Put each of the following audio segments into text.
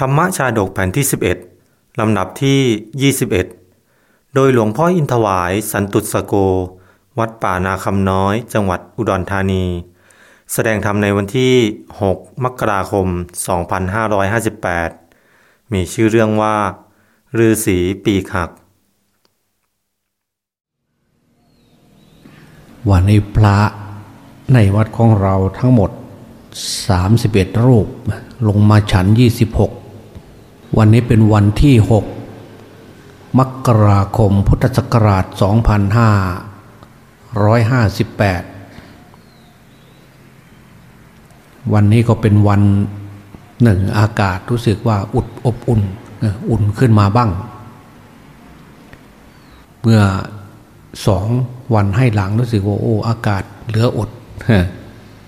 ธรรมชาดกแผ่นที่ 11 ลำดับที่ 21 โดยหลวงพ่ออินทวายสันตุสโก วัดป่านาคำน้อย จังหวัดอุดรธานี แสดงธรรมในวันที่ 6 มกราคม 2558 มีชื่อเรื่องว่าฤาษีปีกหัก วันนี้พระในวัดของเราทั้งหมด 31 รูปลงมาฉัน 26 วันนี้เป็นวันที่ 6 มกราคมพุทธศักราช 2558 วันนี้ก็เป็นวันหนึ่งอากาศรู้สึกว่าอุดอบอุ่นอุ่นขึ้นมาบ้าง เมื่อสองวันให้หลังรู้สึกว่าโอ้อากาศเหลืออด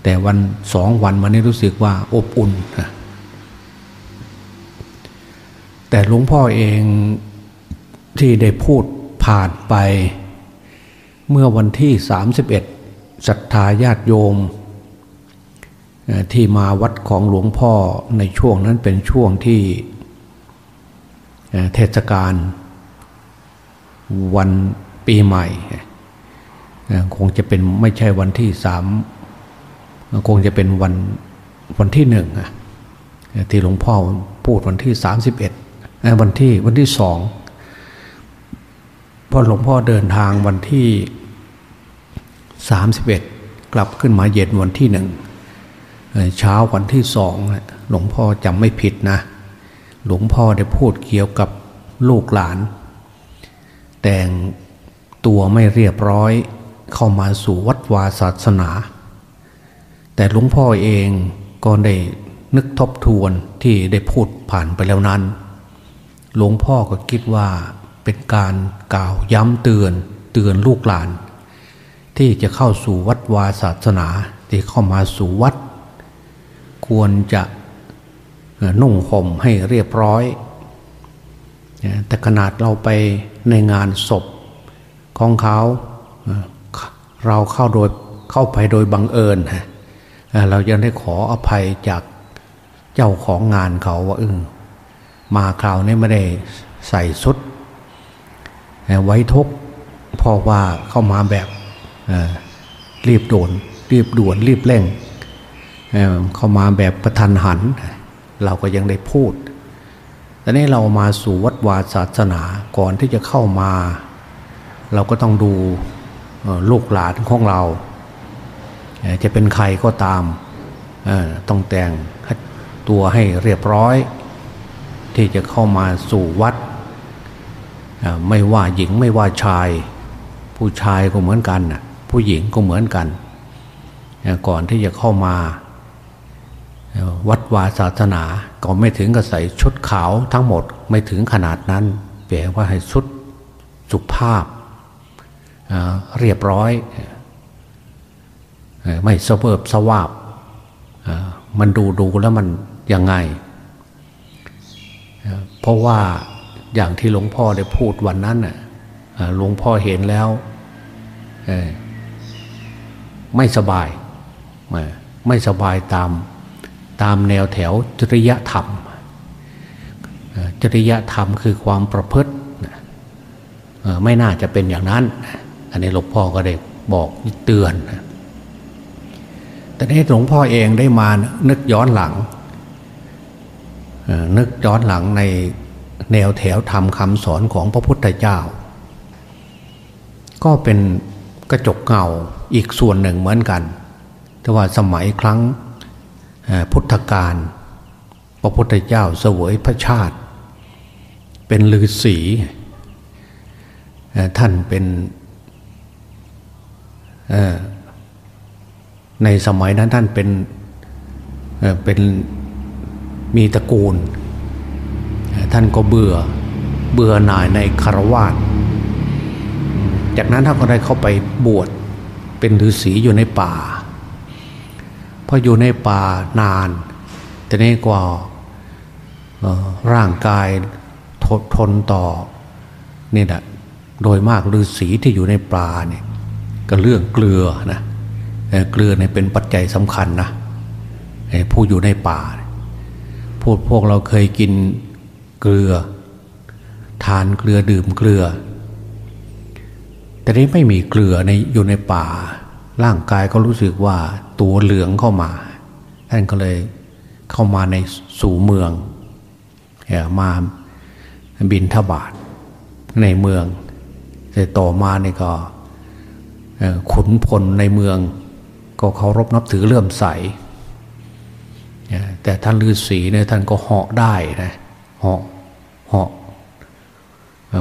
แต่วันสองวันมานี้รู้สึกว่าอบอุ่น แต่หลวงพ่อเองที่ได้พูดผ่านไป เมื่อวันที่ 31ศรัทธาญาติโยม ที่มาวัดของหลวงพ่อในช่วงนั้นเป็นช่วงที่เทศกาลวันปีใหม่ คงจะเป็นไม่ใช่วันที่สามคงจะเป็นวันวันที่หนึ่งที่หลวงพ่อพูดวันที่สามสิบเอ็ด วันที่วันที่สองพอหลวงพ่อเดินทางวันที่สามสิบเอ็ดกลับขึ้นมาเย็นวันที่หนึ่งเช้าวันที่สองหลวงพ่อจำไม่ผิดนะ หลวงพ่อได้พูดเกี่ยวกับลูกหลาน แต่งตัวไม่เรียบร้อยเข้ามาสู่วัดวาศาสนา แต่หลวงพ่อเองก็ได้นึกทบทวนที่ได้พูดผ่านไปแล้วนั้น หลวงพ่อก็คิดว่าเป็นการกล่าวย้ำเตือนเตือนลูกหลาน ที่จะเข้าสู่วัดวาศาสนาที่เข้ามาสู่วัด ควรจะนุ่งห่มให้เรียบร้อย แต่ขนาดเราไปในงานศพของเขาเราเข้าโดยเข้าไปโดยบังเอิญเรายังได้ขออภัยจากเจ้าของงานเขาว่าเออ มาคราวนี้ไม่ได้ใส่ชุดไว้ทุกเพราะว่าเข้ามาแบบรีบโดน รีบด่วนรีบเร่งเข้ามาแบบประทันหัน เราก็ยังได้พูดแต่นี้เรามาสู่วัดวาศาสนาก่อนที่จะเข้ามา เราก็ต้องดูลูกหลานของเรา จะเป็นใครก็ตามต้องแต่งตัวให้เรียบร้อย ที่จะเข้ามาสู่วัด ไม่ว่าหญิงไม่ว่าชาย ผู้ชายก็เหมือนกันผู้หญิงก็เหมือนกัน ก่อนที่จะเข้ามา วัดวาศาสนาก็ไม่ถึงกับใส่ชุดขาวทั้งหมดไม่ถึงขนาดนั้นแปลว่าให้ชุดสุภาพเรียบร้อย ไม่สเบิบสวาบมันดูดูแล้วมันยังไง ราะว่าอย่างที่หลวงพ่อได้พูดวันนั้นน่ะหลวงพ่อเห็นแล้วไม่สบาย ไม่สบายตามตามแนวแถวจริยธรรม จริยธรรมคือความประพฤติไม่น่าจะเป็นอย่างนั้น อันนี้หลวงพ่อก็ได้บอกเตือน แต่นี้หลวงพ่อเองได้มานึกย้อนหลัง นึกย้อนหลังในแนวแถวธรรมคำสอนของพระพุทธเจ้า ก็เป็นกระจกเงาอีกส่วนหนึ่งเหมือนกัน แต่ว่าสมัยครั้งพุทธกาลพระพุทธเจ้าเสวยพระชาติ เป็นฤาษีท่านเป็นในสมัยนั้นท่านเป็นเป็น มีตระกูล ท่านก็เบื่อเบื่อหน่ายในคารวาสจากนั้นท่านก็ได้เข้าไปบวชเป็นฤาษีอยู่ในป่าพออยู่ในป่านานแต่นี้กว่าร่างกายทนทนต่อนี่แหละโดยมากฤาษีที่อยู่ในป่าเนี่ยก็เรื่องเกลือนะเกลือเนี่ยเป็นปัจจัยสำคัญนะผู้อยู่ในป่า พูดพวกเราเคยกินเกลือ ทานเกลือดื่มเกลือ แต่นี้ไม่มีเกลือในอยู่ในป่า ร่างกายก็รู้สึกว่าตัวเหลืองเข้ามาท่านก็เลยเข้ามาในสู่เมืองมาบินทบาทในเมืองแต่ต่อมาเนี่ยก็ขุนพลในเมือง ก็เคารพนับถือเลื่อมใส แต่ท่านฤาษีเนี่ยท่านก็เหาะได้นะเหาะเหาะ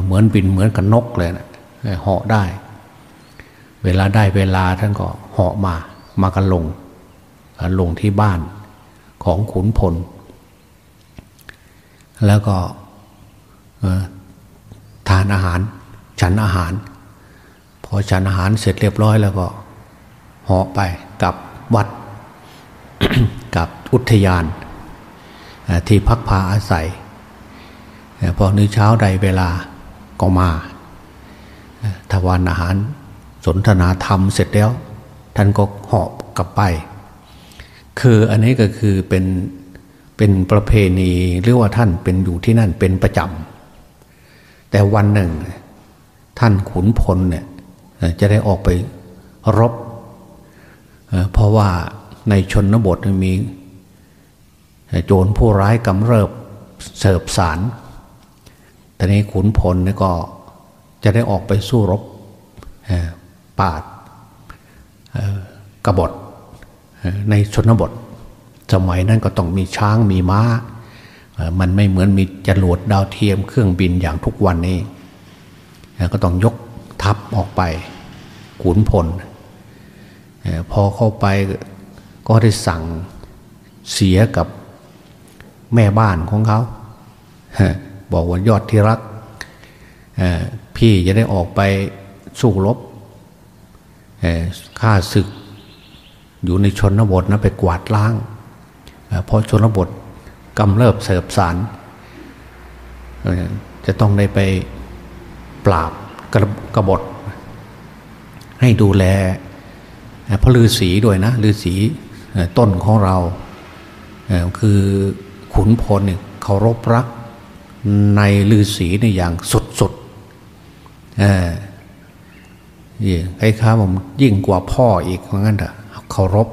เหมือนบินเหมือนกับนกเลยนะเหาะได้ เวลาได้เวลาท่านก็เหาะมามากันลงลงที่บ้านของขุนพล แล้วก็ทานอาหาร ฉันอาหาร พอฉันอาหารเสร็จเรียบร้อยแล้วก็เหาะไปกับวัด อุทยาน ที่พักพาอาศัย พอในเช้าใดเวลาก็มาทวารอาหารสนทนาธรรมเสร็จแล้ว ท่านก็หอบกลับไป คืออันนี้ก็คือเป็นเป็นประเพณีหรือว่าท่านเป็นอยู่ที่นั่นเป็นประจำแต่วันหนึ่ง ท่านขุนพลเนี่ยจะได้ออกไปรบ เพราะว่าในชนบทมี โจรผู้ร้ายกำเริบเสิบสารแต่นี้ขุนพลก็จะได้ออกไปสู้รบปาดกบฏในชนบท สมัยนั้นก็ต้องมีช้างมีม้า มันไม่เหมือนมีจรวดดาวเทียมเครื่องบินอย่างทุกวันนี้ ก็ต้องยกทัพออกไปขุนพล พอเข้าไปก็ได้สั่งเสียกับ แม่บ้านของเขาบอกว่ายอดที่รักพี่จะได้ออกไปสู้รบข้าศึก อยู่ในชนบทนะไปกวาดล้างเพราะชนบทกำเริบเสบสารจะต้องได้ไปปราบกระกบฏให้ดูแลพระฤาษีด้วยนะฤาษีต้นของเราคือ ขุนพลเนี่ยเคารพรักในฤาษีในอย่างสุดๆเออไอ้ข้าผมยิ่งกว่าพ่ออีกเพราะงั้นเถอะเคารพ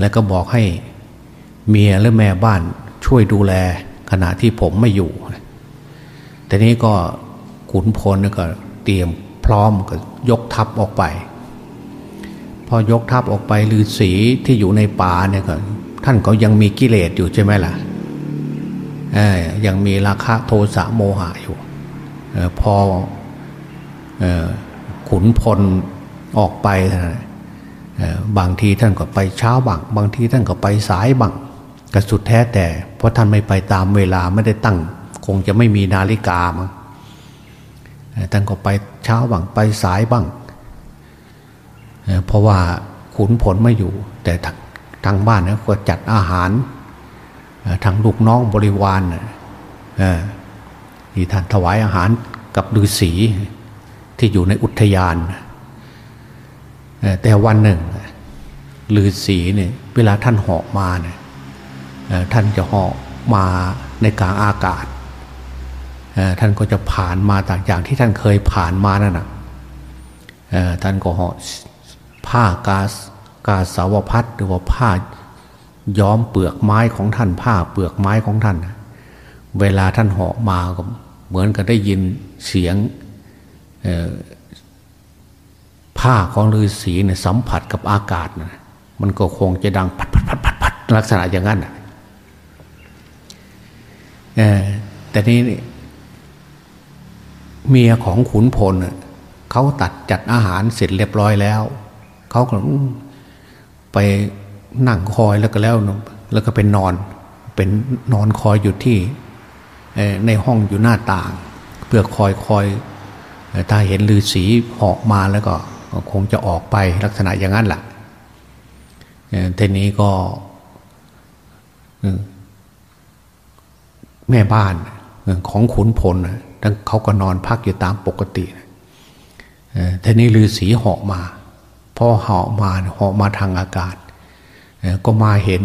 แล้วก็บอกให้เมียและแม่บ้านช่วยดูแลขณะที่ผมไม่อยู่ แต่นี้ก็ขุนพลก็เตรียมพร้อมก็ยกทัพออกไป พอยกทัพออกไปฤาษีที่อยู่ในป่าเนี่ยก็ท่านก็ยังมีกิเลสอยู่ใช่ไหมล่ะ ยังมีราคะโทสะโมหะอยู่อพออขุนพลออกไปนะบางทีท่านก็ไปเช้าบังบางทีท่านก็ไปสายบังก็สุดแท้แต่ เพราะท่านไม่ไปตามเวลาไม่ได้ตั้ง คงจะไม่มีนาฬิกามั้งท่านก็ไปเช้าบังไปสายบังเพราะว่าขุนผลไม่อยู่ แต่ทางบ้านเนี่ยก็จัดอาหาร ทางลูกน้องบริวารที่ท่านถวายอาหารกับฤาษีที่อยู่ในอุทยาน แต่วันหนึ่งฤาษีเนี่ยเวลาท่านเหาะมาเนี่ยท่านจะเหาะมาในกลางอากาศ ท่านก็จะผ่านมาต่างอย่างที่ท่านเคยผ่านมานั่นนะท่านก็เหาะผ้ากาสกาสาวพัดหรือว่าผ้า ย้อมเปลือกไม้ของท่านผ้าเปลือกไม้ของท่าน เวลาท่านเหาะมาก็เหมือนกับได้ยินเสียงผ้าของฤาษีเนี่ยสัมผัสกับอากาศนะมันก็คงจะดังพัดพัดพัดพัดพัดลักษณะอย่างนั้นแต่นี้เมียของขุนพลเขาตัดจัดอาหารเสร็จเรียบร้อยแล้ว เขาก็ไป นั่งคอยแล้วก็แล้วแล้วก็เป็นนอนเป็นนอนคอยอยู่ที่ในห้องอยู่หน้าต่าง เพื่อคอยคอยถ้าเห็นลือสีหอกมาแล้วก็คงจะออกไปลักษณะอย่างนั้นแหละทีนี้ก็แม่บ้านของขุนพลทั้งเขาก็นอนพักอยู่ตามปกติทีนี้ลือสีเหาะมาพอเหาะมาเหาะมาทางอากาศ ก็มาเห็น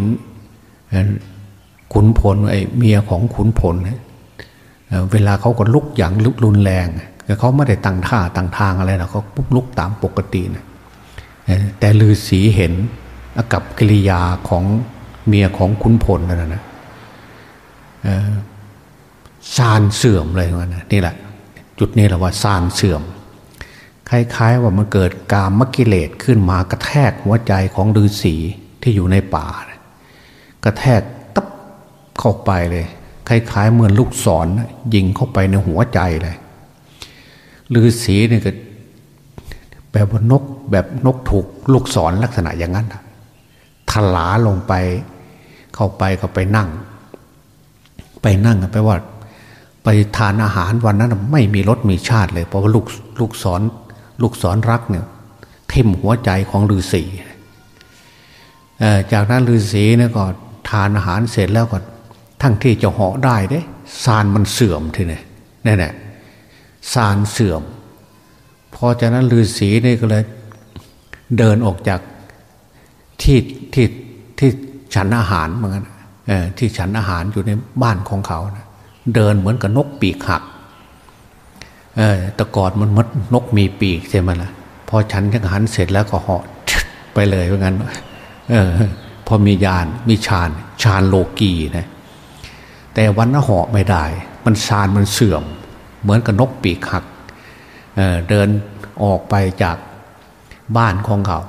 ขุนพลไอ้เมียของขุนพลเวลาเขาก็ลุกอย่างลุกรุนแรงแต่เขาไม่ได้ตั้งท่าตั้งทางอะไรหรอกเขาปุ๊บลุกตามปกตินะแต่ลือสีเห็นกับกิริยาของเมียของขุนพลนั่นนะซานเสื่อมเลยว่านะนี่แหละ จุดนี้แหละว่าซานเสื่อม คล้าย ๆ ว่ามันเกิดกามกิเลสขึ้นมากระแทกหัวใจของฤาษี ที่อยู่ในป่า กระแทกตับเข้าไปเลย คล้ายๆเหมือนลูกศรยิงเข้าไปในหัวใจเลยฤาษีเนี่ยก็แบบว่านกแบบนกถูกลูกศรลักษณะอย่างนั้นทลาลงไป เข้าไปก็ไปนั่ง ไปนั่งไปว่า ไปทานอาหารวันนั้นไม่มีรสมีชาติเลย เพราะว่าลูกลูกศรลูกศรรักเนี่ยทิ่มหัวใจของฤาษี จากนั้นฤาษีนี่ยก็ทานอาหารเสร็จแล้วก็ทั้งที่จะเหาะได้เด้ซานมันเสื่อมทีนี่นี่แน่ซานเสื่อม พอจากนั้นฤาษีนี่ก็เลยเดินออกจากที่ที่ที่ฉันอาหารเหมือนกันที่ฉันอาหารอยู่ในบ้านของเขานะเดินเหมือนกับนกปีกหักตะกอดมันมดนกมีปีกใช่ไหมละ่ะ พอฉันอาหารเสร็จแล้วก็เหาะไปเลยเพราะงั้น ออ พอมียานมีฌานฌานโลกีนะแต่วันนั้นเหาะไม่ได้ มันฌานมันเสื่อม เหมือนกับนกปีกหักเเดินออกไปจากบ้านของเขา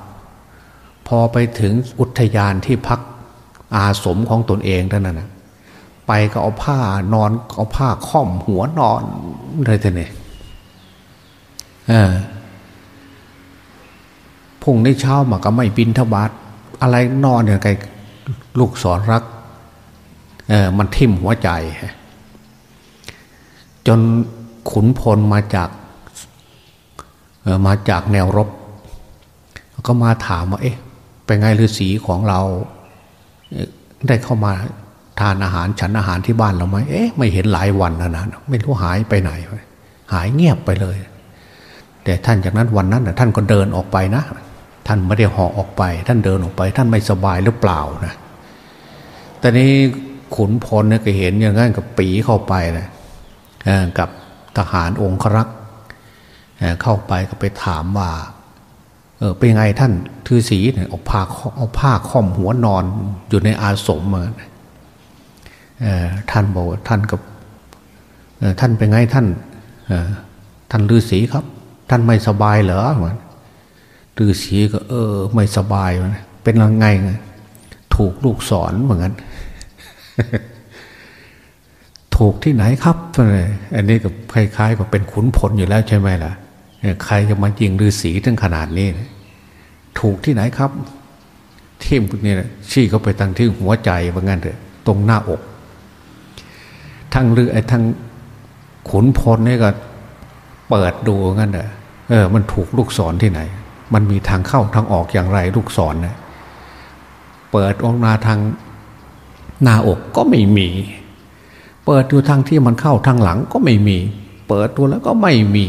พอไปถึงอุทยานที่พักอาสมของตนเองท่านนั้นนะไปก็เอาผ้านอนเอาผ้าค่อมหัวนอนเลยท่านนี่พุ่งในเช้ามาก็ไม่บินทบาท อะไรนอนอย่างไรลูกสอนรักเออมันทิ่มหัวใจ จนขุนพลมาจากมาจากแนวรบ ก็มาถามว่าเอ๊ะเป็นไงฤาษีของเรา ได้เข้ามาทานอาหารฉันอาหารที่บ้านเราไหมเอ๊ะไม่เห็นหลายวันแล้วนะไม่รู้หายไปไหน หายเงียบไปเลย แต่ท่านจากนั้นวันนั้นท่านก็เดินออกไปนะ ท่านไม่ได้ห่อออกไป ท่านเดินออกไป ท่านไม่สบายหรือเปล่านะตอนนี้ขุนพลเนี่ยก็เห็นอย่างนั้นกับปีเข้าไปนะกับทหารองครักษ์เข้าไปก็ไปถามว่า เออเป็นไงท่านทือสีเนี่ยเอาผ้าเอาผ้าค่อมหัวนอนอยู่ในอาสมเหมือนท่านบอกท่านกับท่านเป็นไงท่านท่านฤาษีครับ ท่านไม่สบายเหรอเหมือน ฤาษีก็ เออ ไม่สบายมันเป็นยังไงถูกลูกสอนเหมือนกันถูกที่ไหนครับอันนี้ก็คล้ายๆกับเป็นขุนพลอยู่แล้วใช่ไหมล่ะใครจะมายิงฤาษีถึงขนาดนี้ ถูกที่ไหนครับทิ่มนี่แหละชี้เขาไปตั้งที่หัวใจว่างั้นเถอะตรงหน้าอก ทั้งเรือไอ้ทั้งขุนพลนี่ก็เปิดดูงั้นเถอะเออ มันถูกลูกศรที่ไหน มันมีทางเข้าทางออกอย่างไรลูกศรนะเปิดออกมาทางหน้าอกก็ไม่มี เปิดดูทางที่มันเข้าทางหลังก็ไม่มี เปิดดูแล้วก็ไม่มี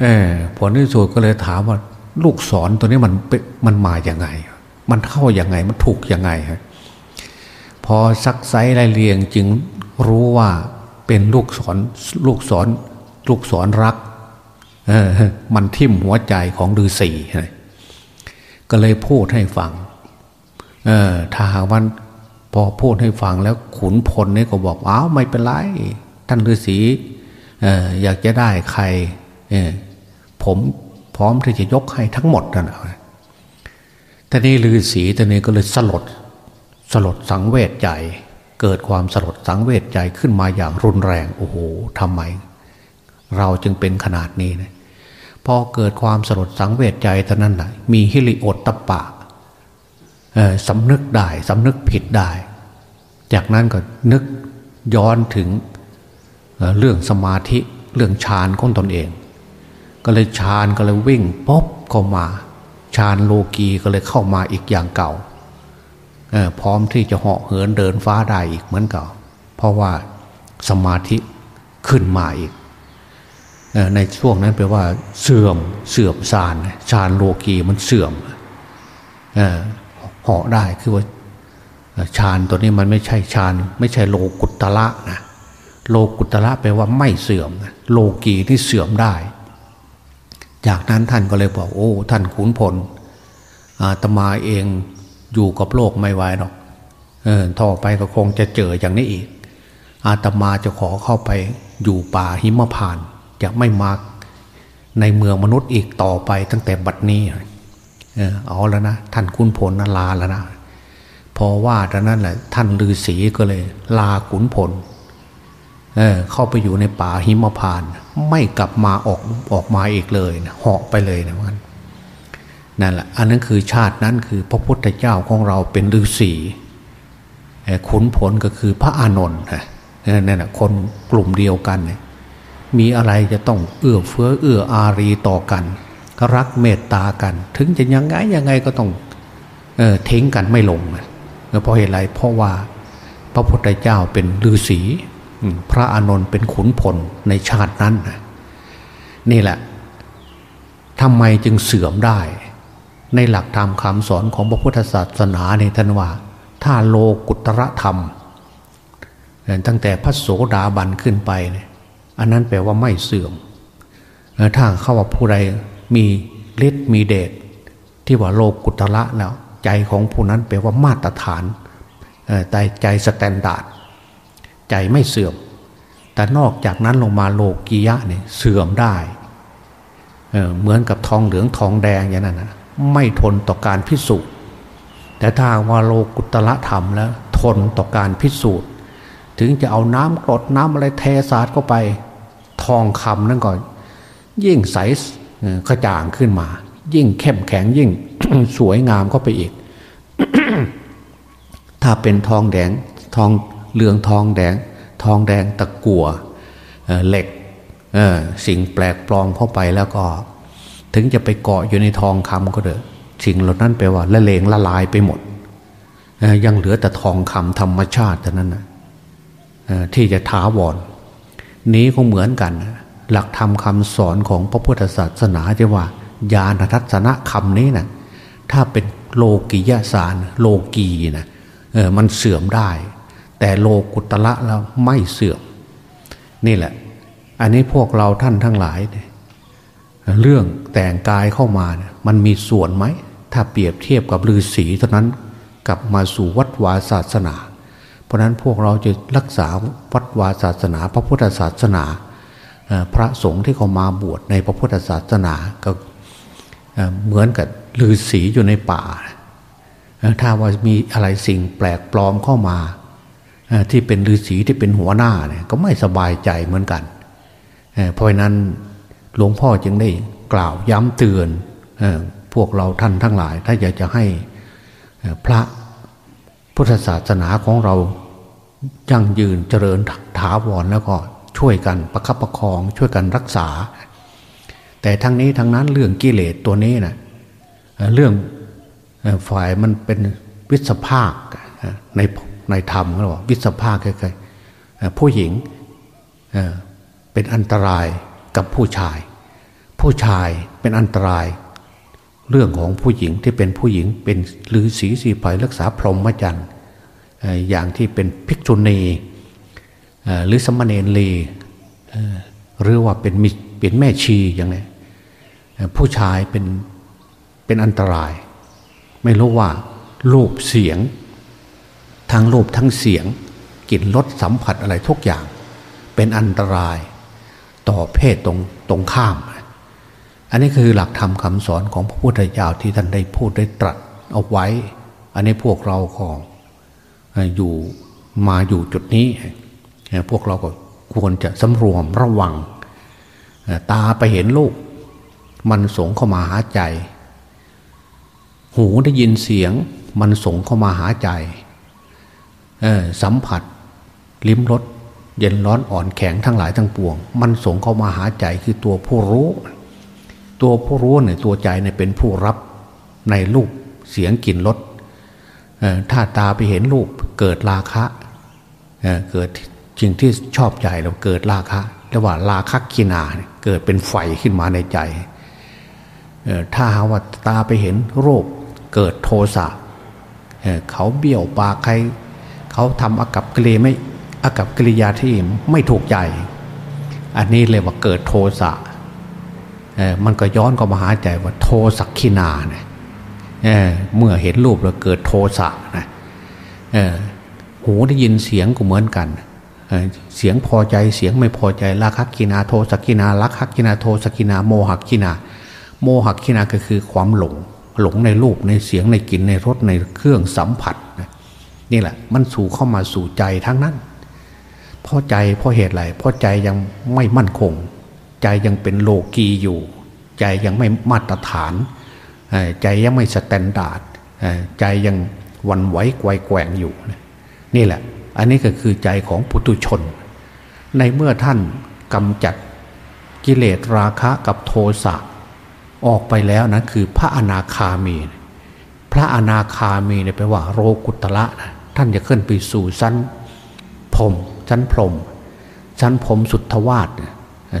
เออผลที่สุดก็เลยถามว่า ลูกศรตัวนี้มันมันมาอย่างไง มันเข้าอย่างไงมันถูกอยังไงฮะพอซักไซไล่เรียงจึงรู้ว่าเป็นลูกศรลูกศรลูกศรรัก มันทิ่มหัวใจของฤาษีก็เลยพูดให้ฟังเออถ้าหากวันพอพูดให้ฟังแล้วขุนพลนี่ก็บอกอ้าวไม่เป็นไร ท่านฤาษีเอออยากจะได้ใครเออผมพร้อมที่จะยกให้ทั้งหมดนั่นแหละท่านี้ฤาษีท่านี้ก็เลยสลดสลดสังเวชใจ เกิดความสลดสังเวชใจขึ้นมาอย่างรุนแรง โอ้โหทำไม เราจึงเป็นขนาดนี้นะพอเกิดความสลดสังเวชใจเท่านั้นแหละมีฮิริโอตตะปะสำนึกได้สำนึกผิดได้ จากนั้นก็นึกย้อนถึงเรื่องสมาธิเรื่องฌานของตนเอง ก็เลยฌานก็เลยวิ่งป๊บเข้ามาฌานโลกีก็เลยเข้ามาอีกอย่างเก่าพร้อมที่จะเหาะเหินเดินฟ้าได้อีกเหมือนเก่า เพราะว่าสมาธิขึ้นมาอีก ในช่วงนั้นแปลว่า เสื่อมเสื่อมสารชานโลกีมันเสื่อมเหาะได้คือว่าฌานตัวนี้มันไม่ใช่ฌานไม่ใช่โลกุตละนะโลกุตละแปลว่าไม่เสื่อม โลกีที่เสื่อมได้ จากนั้นท่านก็เลยบอกโอ้ ท่านขุนพลอาตมาเองอยู่กับโลกไม่ไหวหรอกเออต่อไปก็คงจะเจออย่างนี้อีก อาตมาจะขอเข้าไปอยู่ป่าหิมพาน จะไม่มาในเมืองมนุษย์อีกต่อไปตั้งแต่บัดนี้เออเอาแล้วนะท่านคุณพลนลาแล้วนะพอว่าดังนั้นแหละท่านฤาษีก็เลย ลาขุนพลเออเข้าไปอยู่ในป่าหิมพาน ไม่กลับมาออกออกมาอีกเลยนะเหาะไปเลยนะมันนั่นแหละอันนั้นคือชาตินั้นคือพระพุทธเจ้าของเราเป็นฤาษีขุนผลก็คือพระอานนท์นั่นแหละคนกลุ่มเดียวกันเนี่ย มีอะไรจะต้องเอื้อเฟื้อเอื้ออารีต่อกันก็รักเมตตากัน ถึงจะยังไงยังไงก็ต้องเออทิ้งกันไม่ลงเพราะเหตุไรเพราะว่าพระพุทธเจ้าเป็นฤาษีพระอานนท์เป็นขุนพลในชาตินั้นนี่แหละทำไมจึงเสื่อมได้ ในหลักธรรมคำสอนของพระพุทธศาสนาในท่านว่า ถ้าโลกุตระธรรมตั้งแต่พระโสดาบันขึ้นไปเนี่ย อันนั้นแปลว่าไม่เสื่อมถ้าเข้าว่าผู้ใดมีฤทธิ์มีเดชที่ว่าโลกุตระแล้วใจของผู้นั้นแปลว่ามาตรฐานใจใจ standard ใจไม่เสื่อม แต่นอกจากนั้นลงมาโลกียะเนี่ยเสื่อมได้เหมือนกับทองเหลืองทองแดงอย่างนั้นนะไม่ทนต่อการพิสูจน์ แต่ถ้าว่าโลกุตรธรรมแล้ว ทนต่อการพิสูจน์ ถึงจะเอาน้ำกรดน้ำอะไรเทสาดเข้าไป ทองคำนั่นก่อนยิ่งใสกระจ่างขึ้นมา ยิ่งเข้มแข็งยิ่งสวยงามเข้าไปอีก ถ้าเป็นทองแดงทองเหลืองทองแดง ทองแดงตะกัวเหล็กสิ่งแปลกปลอมเข้าไปแล้วก็ ถึงจะไปเกาะอยู่ในทองคำก็เถอะสิ่งเหล่านั้นแปลว่าละเลงละลายไปหมดยังเหลือแต่ทองคำธรรมชาติเท่านั้นนะ ที่จะท้าวรนี้ก็เหมือนกัน หลักธรรมคาสอนของพระพุทธศาสนาจะว่า ญาณทัศนะคำนี้นะถ้าเป็นโลกิยาสาร โลกีนะเออมันเสื่อมได้ แต่โลกุตละแล้วไม่เสื่อม นี่แหละ อันนี้พวกเราท่านทั้งหลาย เรื่องแต่งกายเข้ามานี่มันมีส่วนไหม ถ้าเปรียบเทียบกับฤาษีเท่านั้นกลับมาสู่วัดวาศาสนา ราะนั้นพวกเราจะรักษาวัดวาศาสนา พระพุทธศาสนาพระสงฆ์ที่เขามาบวชในพระพุทธศาสนาก็เหมือนกับฤาษีอยู่ในป่า ถ้าว่ามีอะไรสิ่งแปลกปลอมเข้ามา ที่เป็นฤาษีที่เป็นหัวหน้าเนี่ยก็ไม่สบายใจเหมือนกัน เพราะนั้นหลวงพ่อจึงได้กล่าวย้ำเตือนพวกเราท่านทั้งหลาย ถ้าอยากจะให้พระพุทธศาสนาของเรา ยั่งยืนเจริญถาวรแล้วก็ช่วยกันประคับประคอง ช่วยกันรักษา แต่ทั้งนี้ทั้งนั้นเรื่องกิเลสตัวนี้นะเรื่องฝ่ายมันเป็นวิสภาคในในธรรมเขาบอกวิสภาคใครๆผู้หญิงเป็นอันตรายกับผู้ชาย ผู้ชายเป็นอันตราย เรื่องของผู้หญิงที่เป็นผู้หญิงเป็นหรือสีสีภัยรักษาพรหมจรรย์ อย่างที่เป็นภิกษุณีหรือสมณเณรีหรือว่าเป็นเป็นแม่ชีอย่างนี้ผู้ชายเป็นเป็นอันตราย ไม่รู้ว่ารูปเสียง ทั้งรูปทั้งเสียงกลิ่นรสสัมผัสอะไรทุกอย่าง เป็นอันตรายต่อเพศตรงตรงข้าม อันนี้คือหลักธรรมคำสอนของพระพุทธเจ้าที่ท่านได้พูดได้ตรัสเอาไว้ อันนี้พวกเราของ อยู่มาอยู่จุดนี้ พวกเราก็ควรจะสำรวมระวัง ตาไปเห็นลูก มันส่งเข้ามาหาใจ หูได้ยินเสียง มันส่งเข้ามาหาใจ สัมผัส ลิ้มรสเย็นร้อนอ่อนแข็งทั้งหลายทั้งปวง มันส่งเข้ามาหาใจคือตัวผู้รู้ ตัวผู้รู้เนี่ยตัวใจเนี่ยเป็นผู้รับในรูปเสียงกลิ่นรส ถ้าตาไปเห็นรูปเกิดราคะเเกิดสิ่งที่ชอบใจเราเกิดราคะเรียกว่าราคะกินาเกิดเป็นไฟขึ้นมาในใจ ถ้าหาว่าตาไปเห็นรูปเกิดโทสะเขาเบี้ยวปากใคร เขาทำอากับกิริไม่อากับกิริยาที่ไม่ถูกใจ อันนี้เลยว่าเกิดโทสะมันก็ย้อนก็มาหาใจว่าโทสักขินาเนี่ย เเมื่อเห็นรูปแล้วเกิดโทสะนะหูได้ยินเสียงก็เหมือนกันเสียงพอใจเสียงไม่พอใจราคัคคินาโทสัคคินาราคัคคินาโทสัคคินาโมหัคคินา โมหัคคินาก็คือความหลง หลงในรูปในเสียงในกลิ่นในรสในเครื่องสัมผัสนี่แหละ มันสู่เข้ามาสู่ใจทั้งนั้นเพราะใจเพราะเหตุอะไรเพราะใจยังไม่มั่นคง ใจยังเป็นโลกีอยู่ ใจยังไม่มาตรฐาน ใจยังไม่ standardใจยังวันไหวไกวแกว่งอยู่ นี่แหละ อันนี้ก็คือใจของปุตุชน ในเมื่อท่านกำจัดกิเลสราคะกับโทสะออกไปแล้วนะคือพระอนาคามี พระอนาคามีเนี่ยแปลว่าโรกุตละนะท่านจะขึ้นไปสู่ชั้นพรมชั้นพรมชั้นพรมสุทธวาส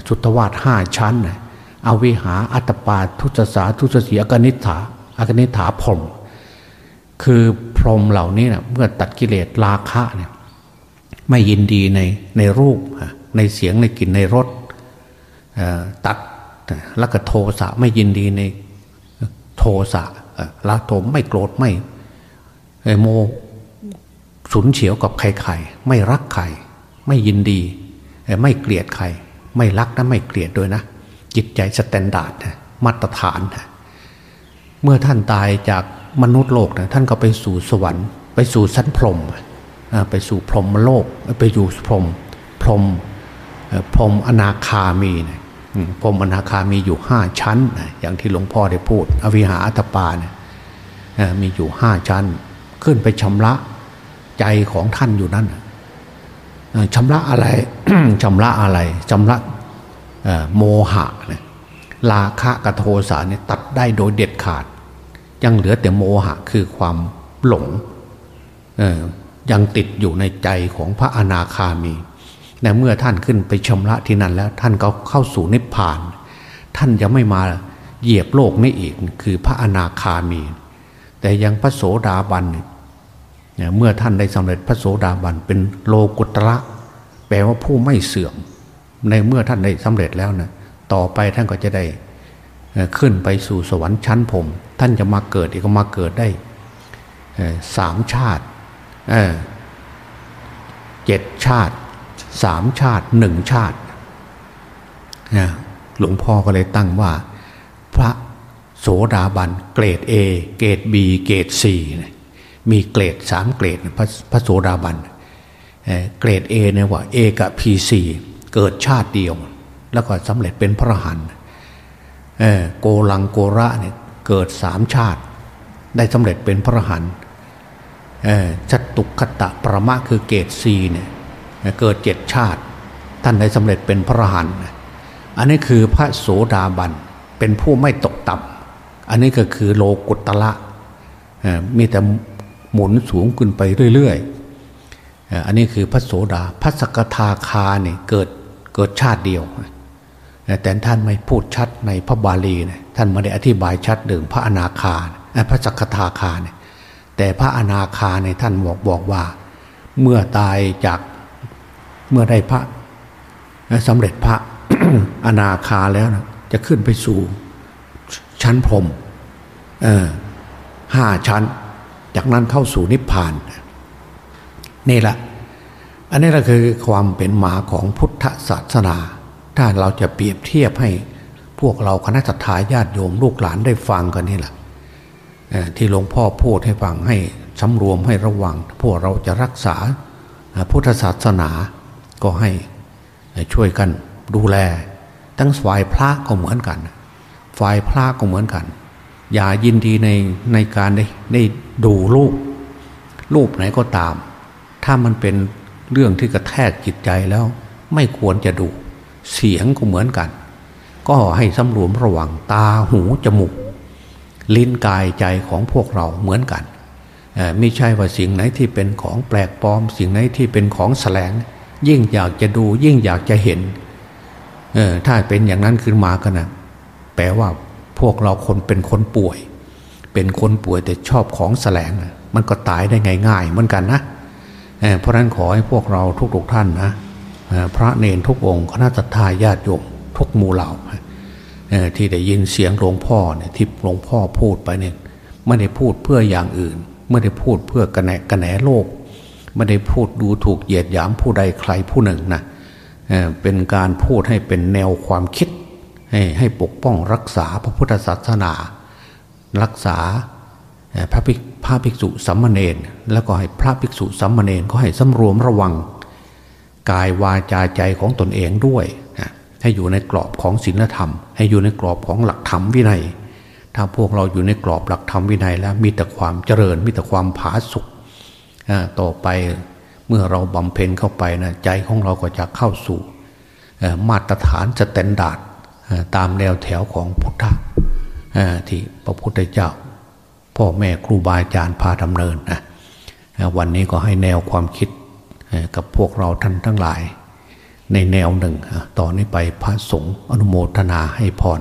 สุทธวาสห้าชั้นนะ อวิหาอัตปาทุตสาทุตสีอกนิฐาอกนิฐาพรมคือพรมเหล่านี้นะเมื่อตัดกิเลสราคะเนี่ยไม่ยินดีในในรูป ในเสียงในกลิ่นในรสตัดล้วก็โทสะไม่ยินดีในโทสะละโทมไม่โกรธไม่โมสุนเฉียวกับใครๆไม่รักใคร ไม่ยินดี ไม่เกลียดใคร ไม่รักนะไม่เกลียดด้วยนะ จิตใจ standard มาตรฐาน เมื่อท่านตายจากมนุษย์โลกนะท่านก็ไปสู่สวรรค์ ไปสู่ชั้นพรหมไปสู่พรหมโลก ไปอยู่พรหมพรหมพรหมอนาคามีนะพรหมอนาคามีอยู่ห้าชั้น อย่างที่หลวงพ่อได้พูด อวิหาอตัปปาเนี่ยมีอยู่ห้าชั้น ขึ้นไปชำระใจของท่านอยู่นั่นชำระอะไรชำระอะไรชำระ โมหะนี่ยลาคะกโทสาเนี่ยตัดได้โดยเด็ดขาด ยังเหลือแต่โมหะคือความหลงยังติดอยู่ในใจของพระอนาคามีแต่เมื่อท่านขึ้นไปชำระที่นั่นแล้ว ท่านก็เข้าสู่นิพพาน ท่านจะไม่มาเหยียบโลกนี้อีกคือพระอนาคามี แต่ยังพระโสดาบันเนี่ยเมื่อท่านได้สำเร็จพระโสดาบันเป็นโลกุตระ แปลว่าผู้ไม่เสื่อม ในเมื่อท่านได้สำเร็จแล้วนะต่อไปท่านก็จะได้ขึ้นไปสู่สวรรค์ชั้นผม ท่านจะมาเกิดอีกก็มาเกิดได้สามชาติเจ็ดชาติสามชาติหนึ่งชาติหลวงพ่อก็เลยตั้งว่า พระโสดาบันเกรด A เกรด B เกรด C มีเกรดสามเกรดพระพระโสดาบันเกรด A เนี่ยว่า A กับ PC เกิดชาติเดียว แล้วก็สำเร็จเป็นพระหันโกลังโกระเนี่ยเกิดสามชาติ ได้สำเร็จเป็นพระหันชัตุกขตะประมะคือเกรด C เนี่ยเกิดเจ็ดชาติ ท่านได้สำเร็จเป็นพระหันอันนี้คือพระโสดาบันเป็นผู้ไม่ตกต่ำอันนี้ก็คือโลกุตละมีแต่หมุนสูงขึ้นไปเรื่อยๆอันนี้คือพระโสดาพระสกทาคาเนี่ยเกิด เกิดชาติเดียว แต่ท่านไม่พูดชัดในพระบาลีนะท่านไม่ได้อธิบายชัดเดิมพระอนาคาพระสกทาคาเนี่ยแต่พระอนาคาในท่านบอกบอกว่า เมื่อตายจากเมื่อได้พระสำเร็จพระอนาคาแล้วนะจะขึ้นไปสู่ชั้นพรมห้าชั้น จากนั้นเข้าสู่นิพพาน นี่แหละ อันนี้ก็คือความเป็นมาของพุทธศาสนา ถ้าเราจะเปรียบเทียบให้พวกเราคณะสัตยาญาติโยมลูกหลานได้ฟังกันนี่แหละที่หลวงพ่อพูดให้ฟังให้สำรวมให้ระวัง พวกเราจะรักษาพุทธศาสนาก็ให้ช่วยกันดูแล ทั้งฝ่ายพระก็เหมือนกัน ฝ่ายพระก็เหมือนกัน อย่ายินดีในในการได้ได้ดูรูปรูปไหนก็ตาม ถ้ามันเป็น เรื่องที่กระแทกจิตใจแล้ว ไม่ควรจะดู เสียงก็เหมือนกัน ก็ให้สำรวมระวังตาหูจมูก ลิ้นกายใจของพวกเราเหมือนกันไม่ใช่ว่าสิ่งไหนที่เป็นของแปลกปลอม สิ่งไหนที่เป็นของแสลง ยิ่งอยากจะดูยิ่งอยากจะเห็นเออถ้าเป็นอย่างนั้นขึ้นมากันนะแปลว่าพวกเราคนเป็นคนป่วย เป็นคนป่วยแต่ชอบของแสลง มันก็ตายได้ง่ายๆเหมือนกันนะ เพราะนั้นขอให้พวกเราทุกๆท่านนะพระเนรทุกองค์คณะทาญาติโยมทุกหมู่เหล่าที่ได้ยินเสียงหลวงพ่อเนี่ยที่หลวงพ่อพูดไปเนี่ยไม่ได้พูดเพื่ออย่างอื่น ไม่ได้พูดเพื่อกระแหนกระแหนโลก ไม่ได้พูดดูถูกเหยียดหยามผู้ใดใครผู้หนึ่งนะเป็นการพูดให้เป็นแนวความคิดให้ให้ปกป้องรักษาพระพุทธศาสนา รักษา พระภิกพระภิกษุสัมมาเนนแล้วก็ให้พระภิกษุสัมมาเนนก็ให้สำรวมระวัง กายวาจาใจของตนเองด้วยให้อยู่ในกรอบของศีลธรรม ให้อยู่ในกรอบของหลักธรรมวินัย ถ้าพวกเราอยู่ในกรอบหลักธรรมวินัยแล้วมีแต่ความเจริญ มีแต่ความผาสุกต่อไปเมื่อเราบำเพ็ญเข้าไปนะใจของเราก็จะเข้าสู่มาตรฐาน standard ตามแนวแถวของพุทธะที่พระพุทธเจ้า พ่อแม่ครูบาอาจารย์พาดำเนินนะวันนี้ก็ให้แนวความคิดกับพวกเราท่านทั้งหลาย ในแนวหนึ่งต่อนนี้ไปพระสงฆ์อนุโมทนาให้พร